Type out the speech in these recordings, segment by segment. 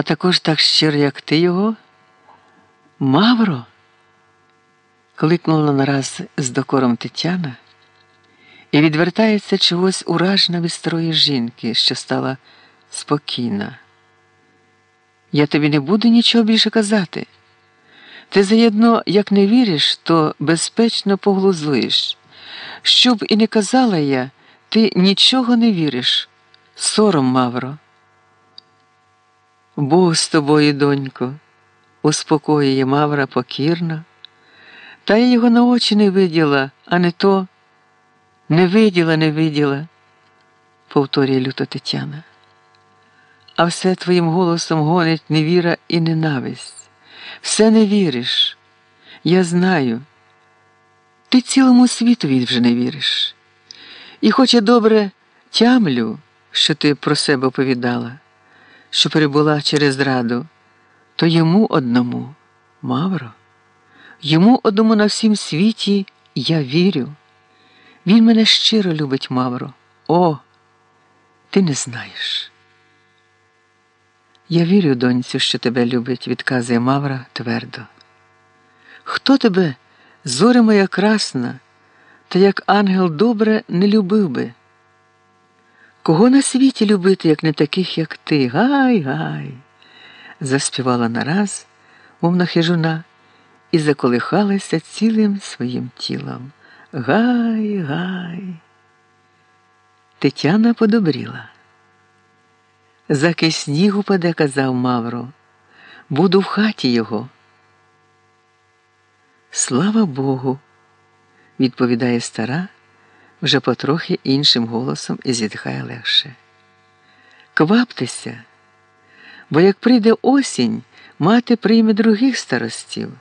а також так щиро, як ти його? Мавро? кликнула нараз з докором Тетяна і відвертається чогось уражена від старої жінки, що стала спокійна. Я тобі не буду нічого більше казати. Ти заєдно, як не віриш, то безпечно поглузуєш. Що б і не казала я, ти нічого не віриш. Сором, Мавро. Бог з тобою, донько, успокоює Мавра покірно. Та я його на очі не виділа, а не то не виділа, не виділа, повторює люто Тетяна. А все твоїм голосом гонить невіра і ненависть. Все не віриш. Я знаю. Ти цілому світові вже не віриш. І хоч я добре тямлю, що ти про себе оповідала, що перебула через зраду, то йому одному, Мавро, йому одному на всім світі я вірю. Він мене щиро любить, Мавро. О, ти не знаєш. Я вірю, доньцю, що тебе любить, відказує Мавра твердо. Хто тебе, зоря моя красна, та як ангел добре не любив би? Кого на світі любити, як не таких, як ти? Гай, гай, заспівала нараз, мовна хижуна, і заколихалася цілим своїм тілом. Гай, гай. Тетяна подобріла. Заки сніг упаде, казав Мавро, буду в хаті його. Слава Богу, відповідає стара, вже потрохи іншим голосом і зітхає легше. Кваптеся, бо як прийде осінь, мати прийме других старостів.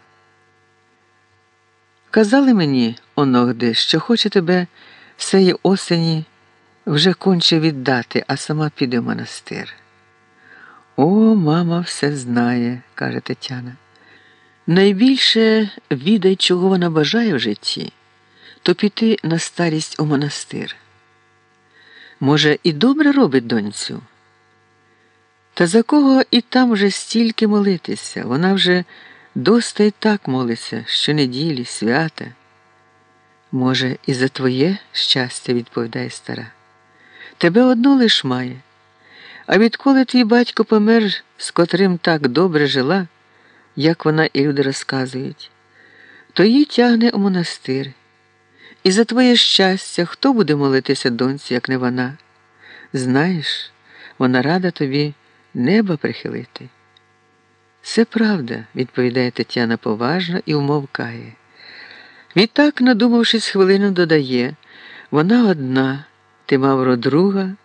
Казали мені, оногди, що хоче тебе всеї осені вже конче віддати, а сама піде в монастир. О, мама все знає, каже Тетяна. Найбільше відай, чого вона бажає в житті, то піти на старість у монастир. Може, і добре робить доньцю. Та за кого і там вже стільки молитися, вона вже доста й так молиться щонеділі, свята. Може, і за твоє щастя, відповідає стара. Тебе одно лиш має. А відколи твій батько помер, з котрим так добре жила, як вона і люди розказують, то її тягне у монастир. І за твоє щастя, хто буде молитися доньці, як не вона? Знаєш, вона рада тобі неба прихилити. Все правда, відповідає Тетяна поважно і умовкає. Відтак, надумавшись хвилину, додає вона одна, ти Мавро друга,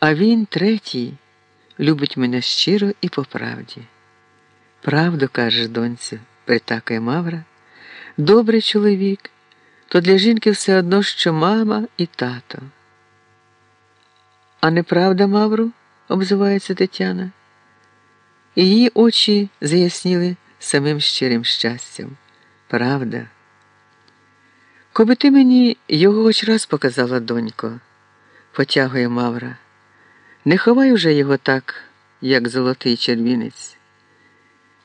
а він третій, любить мене щиро і по правді. Правду кажеш, доньцю, притакає Мавра, добрий чоловік, то для жінки все одно, що мама і тато. А неправда, Мавру? обзивається Тетяна. Її очі заясніли самим щирим щастям. Правда. Коби ти мені його хоч раз показала, донько, потягує Мавра. Не ховай уже його так, як золотий червінець.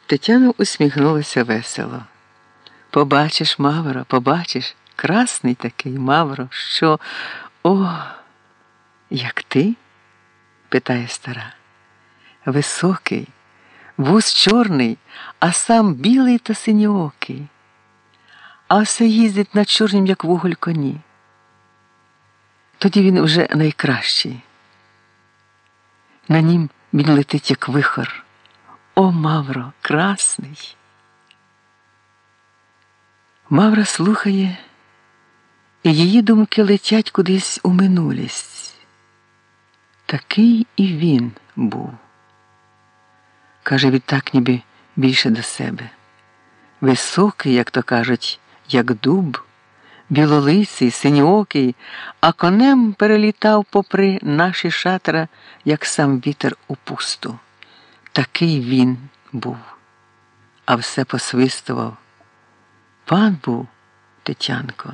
Тетяна усміхнулася весело. Побачиш, Мавро, побачиш, красний такий Мавро, що о, як ти? питає стара. Високий, вуз чорний, а сам білий та синьоокий, а все їздить на чорнім, як вуголь коні. Тоді він уже найкращий. На нім він летить, як вихор. О, Мавро, красний. Мавра слухає, її думки летять кудись у минулість. Такий і він був. Каже відтак ніби більше до себе. Високий, як то кажуть, як дуб, білолиций, синьоокий, а конем перелітав попри наші шатра, як сам вітер у пусту. Такий він був, а все посвистував. Пан був, Тетянко.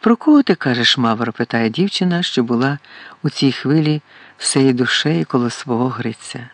Про кого ти кажеш, Мавро? питає дівчина, що була у цій хвилі всеї душею коло свого Гриця.